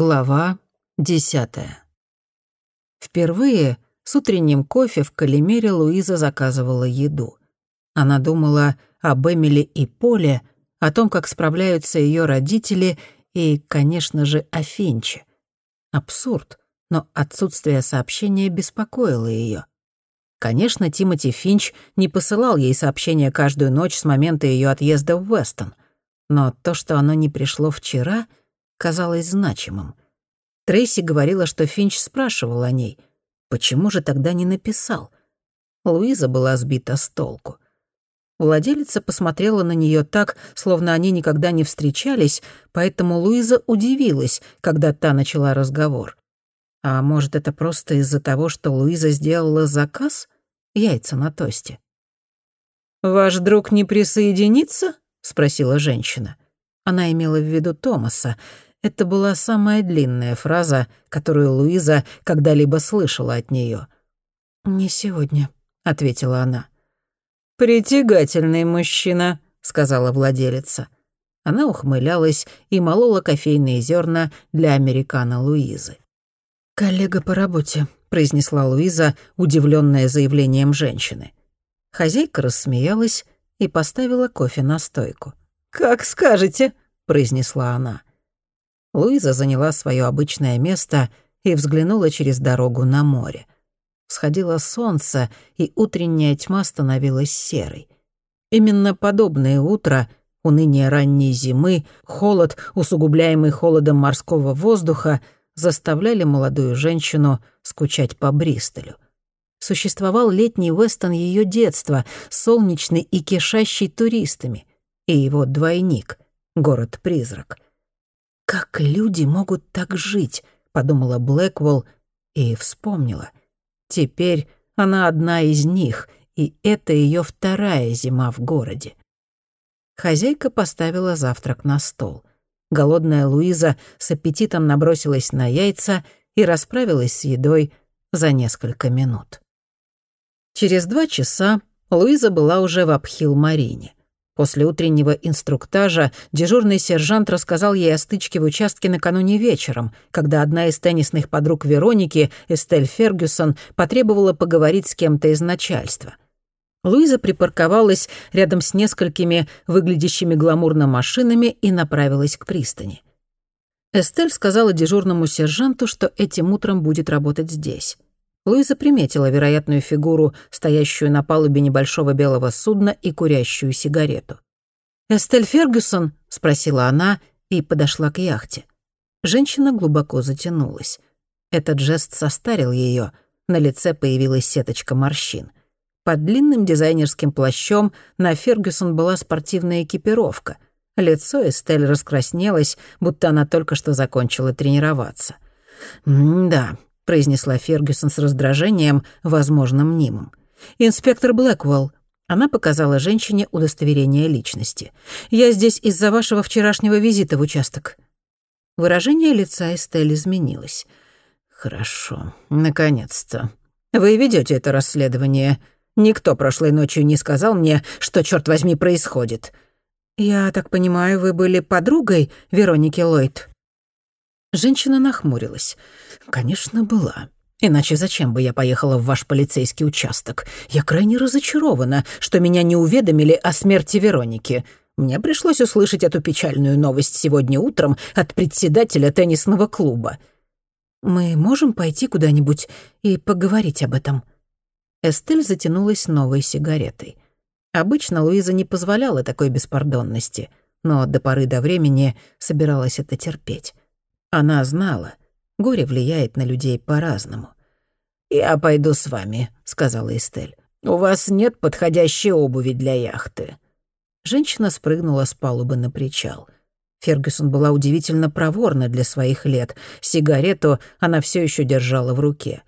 Глава десятая. Впервые с утренним кофе в Калимере Луиза заказывала еду. Она думала об Эмили и Поле, о том, как справляются ее родители и, конечно же, о Финче. Абсурд, но отсутствие сообщения беспокоило ее. Конечно, Тимоти Финч не посылал ей сообщения каждую ночь с момента ее отъезда в Вестон, но то, что оно не пришло вчера — казалось значимым. Трейси говорила, что Финч спрашивал о ней. Почему же тогда не написал? Луиза была сбита с толку. Владелица посмотрела на нее так, словно они никогда не встречались, поэтому Луиза удивилась, когда та начала разговор. А может, это просто из-за того, что Луиза сделала заказ? Яйца на тосте. «Ваш друг не присоединится?» — спросила женщина. Она имела в виду Томаса. Это была самая длинная фраза, которую Луиза когда-либо слышала от нее. «Не сегодня», — ответила она. «Притягательный мужчина», — сказала владелица. Она ухмылялась и молола кофейные зерна для американо Луизы. «Коллега по работе», — произнесла Луиза, удивленная заявлением женщины. Хозяйка рассмеялась и поставила кофе на стойку. «Как скажете», — произнесла она. Луиза заняла свое обычное место и взглянула через дорогу на море. Всходило солнце, и утренняя тьма становилась серой. Именно подобное утро, уныние ранней зимы, холод, усугубляемый холодом морского воздуха, заставляли молодую женщину скучать по Бристолю. Существовал летний Вестон ее детства, солнечный и кишащий туристами, и его двойник, город-призрак — «Как люди могут так жить?» — подумала Блэквелл и вспомнила. Теперь она одна из них, и это ее вторая зима в городе. Хозяйка поставила завтрак на стол. Голодная Луиза с аппетитом набросилась на яйца и расправилась с едой за несколько минут. Через два часа Луиза была уже в Апхил-Марине. После утреннего инструктажа дежурный сержант рассказал ей о стычке в участке накануне вечером, когда одна из теннисных подруг Вероники, Эстель Фергюсон, потребовала поговорить с кем-то из начальства. Луиза припарковалась рядом с несколькими выглядящими гламурно машинами и направилась к пристани. Эстель сказала дежурному сержанту, что этим утром будет работать здесь. Луиза приметила вероятную фигуру, стоящую на палубе небольшого белого судна и курящую сигарету. «Эстель Фергюсон?» — спросила она и подошла к яхте. Женщина глубоко затянулась. Этот жест состарил ее. На лице появилась сеточка морщин. Под длинным дизайнерским плащом на Фергюсон была спортивная экипировка. Лицо Эстель раскраснелось, будто она только что закончила тренироваться. «М-да, произнесла Фергюсон с раздражением, возможно, мнимым. «Инспектор Блэквелл». Она показала женщине удостоверение личности. «Я здесь из-за вашего вчерашнего визита в участок». Выражение лица Эстель изменилось. «Хорошо, наконец-то. Вы ведете это расследование. Никто прошлой ночью не сказал мне, что, черт возьми, происходит». «Я так понимаю, вы были подругой Вероники Ллойд?» Женщина нахмурилась. «Конечно, была. Иначе зачем бы я поехала в ваш полицейский участок? Я крайне разочарована, что меня не уведомили о смерти Вероники. Мне пришлось услышать эту печальную новость сегодня утром от председателя теннисного клуба. Мы можем пойти куда-нибудь и поговорить об этом?» Эстель затянулась новой сигаретой. Обычно Луиза не позволяла такой беспардонности, но до поры до времени собиралась это терпеть. Она знала, горе влияет на людей по-разному. «Я пойду с вами», — сказала Эстель. «У вас нет подходящей обуви для яхты». Женщина спрыгнула с палубы на причал. Фергюсон была удивительно проворна для своих лет. Сигарету она все еще держала в руке.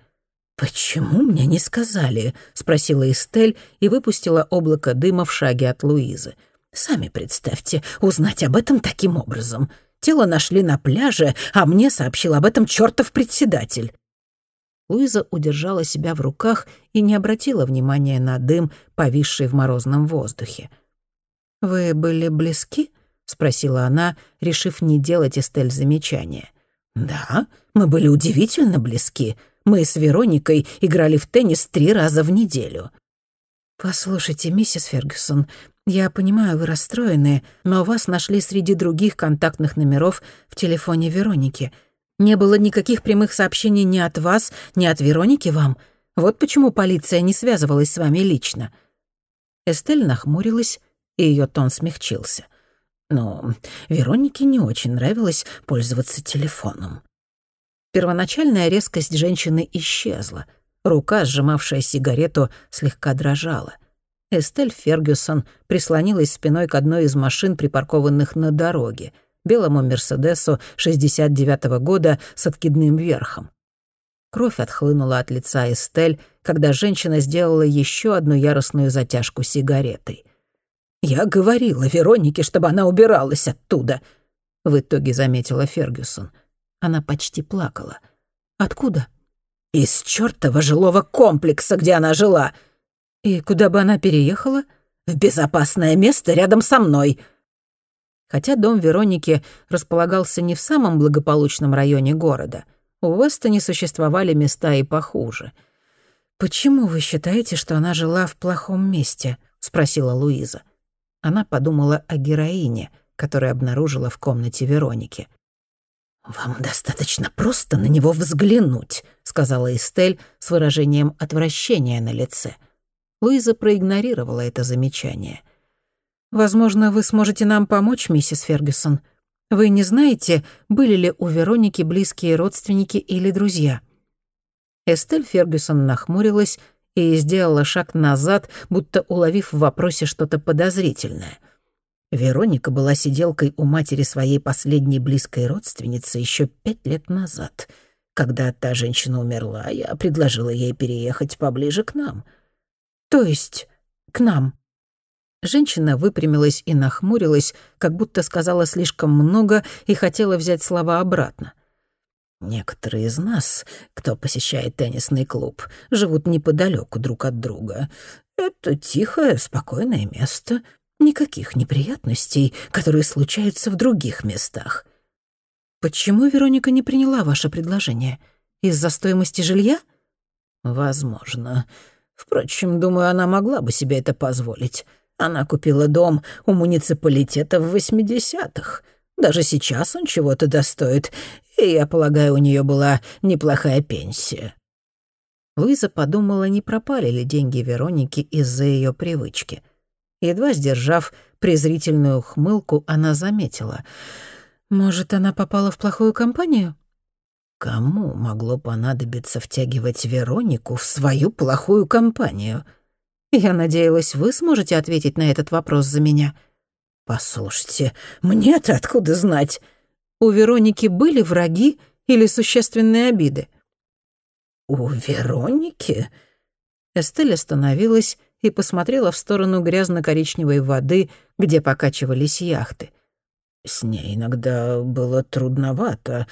«Почему мне не сказали?» — спросила Эстель и выпустила облако дыма в шаге от Луизы. «Сами представьте, узнать об этом таким образом. Тело нашли на пляже, а мне сообщил об этом чертов председатель». Луиза удержала себя в руках и не обратила внимания на дым, повисший в морозном воздухе. «Вы были близки?» — спросила она, решив не делать Эстель замечания. «Да, мы были удивительно близки. Мы с Вероникой играли в теннис три раза в неделю». «Послушайте, миссис Фергюсон, я понимаю, вы расстроены, но вас нашли среди других контактных номеров в телефоне Вероники. Не было никаких прямых сообщений ни от вас, ни от Вероники вам. Вот почему полиция не связывалась с вами лично». Эстель нахмурилась, и ее тон смягчился. Но Веронике не очень нравилось пользоваться телефоном. Первоначальная резкость женщины исчезла. Рука, сжимавшая сигарету, слегка дрожала. Эстель Фергюсон прислонилась спиной к одной из машин, припаркованных на дороге, белому «Мерседесу» 69-го года с откидным верхом. Кровь отхлынула от лица Эстель, когда женщина сделала еще одну яростную затяжку сигаретой. «Я говорила Веронике, чтобы она убиралась оттуда», — в итоге заметила Фергюсон. Она почти плакала. «Откуда?» «Из чёртова жилого комплекса, где она жила». «И куда бы она переехала?» «В безопасное место рядом со мной». Хотя дом Вероники располагался не в самом благополучном районе города, у Вестоне существовали места и похуже. «Почему вы считаете, что она жила в плохом месте?» — спросила Луиза. Она подумала о героине, которую обнаружила в комнате Вероники. «Вам достаточно просто на него взглянуть», — сказала Эстель с выражением отвращения на лице. Луиза проигнорировала это замечание. «Возможно, вы сможете нам помочь, миссис Фергюсон. Вы не знаете, были ли у Вероники близкие родственники или друзья?» Эстель Фергюсон нахмурилась и сделала шаг назад, будто уловив в вопросе что-то подозрительное. Вероника была сиделкой у матери своей последней близкой родственницы еще пять лет назад. Когда та женщина умерла, я предложила ей переехать поближе к нам. То есть к нам. Женщина выпрямилась и нахмурилась, как будто сказала слишком много и хотела взять слова обратно. Некоторые из нас, кто посещает теннисный клуб, живут неподалеку друг от друга. Это тихое, спокойное место. Никаких неприятностей, которые случаются в других местах. Почему Вероника не приняла ваше предложение? Из-за стоимости жилья? Возможно. Впрочем, думаю, она могла бы себе это позволить. Она купила дом у муниципалитета в 80-х. Даже сейчас он чего-то достоит, и, я полагаю, у нее была неплохая пенсия». Луиза подумала, не пропали ли деньги Вероники из-за ее привычки. Едва сдержав презрительную ухмылку, она заметила. «Может, она попала в плохую компанию?» Кому могло понадобиться втягивать Веронику в свою плохую компанию? Я надеялась, вы сможете ответить на этот вопрос за меня. «Послушайте, мне-то откуда знать?» У Вероники были враги или существенные обиды? «У Вероники?» Эстель остановилась и посмотрела в сторону грязно-коричневой воды, где покачивались яхты. С ней иногда было трудновато.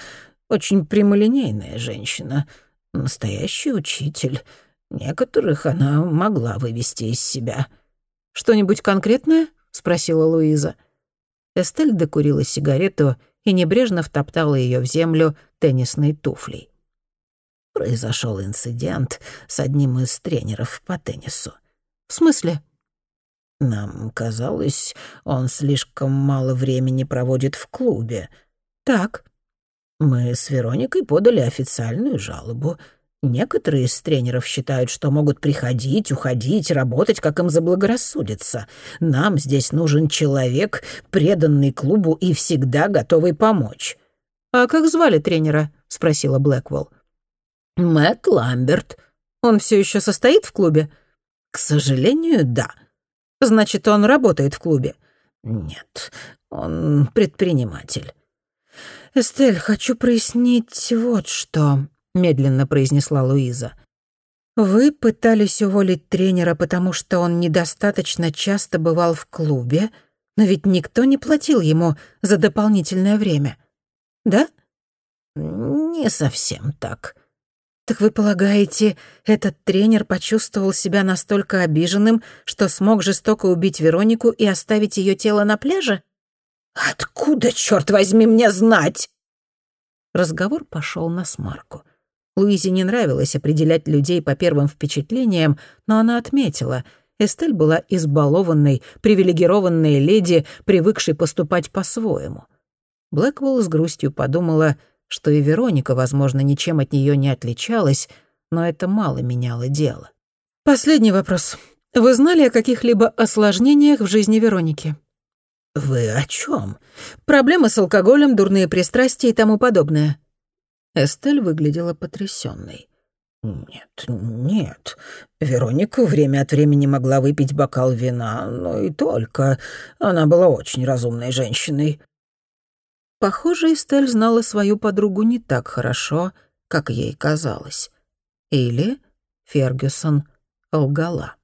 Очень прямолинейная женщина. Настоящий учитель. Некоторых она могла вывести из себя. «Что-нибудь конкретное?» — спросила Луиза. Эстель докурила сигарету и небрежно втоптала ее в землю теннисной туфлей. Произошел инцидент с одним из тренеров по теннису. «В смысле?» «Нам казалось, он слишком мало времени проводит в клубе». «Так». «Мы с Вероникой подали официальную жалобу. Некоторые из тренеров считают, что могут приходить, уходить, работать, как им заблагорассудится. Нам здесь нужен человек, преданный клубу и всегда готовый помочь». «А как звали тренера?» — спросила Блэквелл. «Мэтт Ламберт. Он все еще состоит в клубе?» «К сожалению, да». «Значит, он работает в клубе?» «Нет, он предприниматель». «Эстель, хочу прояснить вот что», медленно произнесла Луиза. Вы пытались уволить тренера, потому что он недостаточно часто бывал в клубе, но ведь никто не платил ему за дополнительное время. Да? Не совсем так. Так вы полагаете, этот тренер почувствовал себя настолько обиженным, что смог жестоко убить Веронику и оставить ее тело на пляже? Откуда, черт возьми, мне знать? Разговор пошел на смарку. Луизе не нравилось определять людей по первым впечатлениям, но она отметила — Эстель была избалованной, привилегированной леди, привыкшей поступать по-своему. Блэквелл с грустью подумала, что и Вероника, возможно, ничем от нее не отличалась, но это мало меняло дело. «Последний вопрос. Вы знали о каких-либо осложнениях в жизни Вероники?» «Вы о чем? Проблемы с алкоголем, дурные пристрастия и тому подобное». Эстель выглядела потрясённой. «Нет, нет. Вероника время от времени могла выпить бокал вина, но и только. Она была очень разумной женщиной». Похоже, Эстель знала свою подругу не так хорошо, как ей казалось. Или Фергюсон лгала.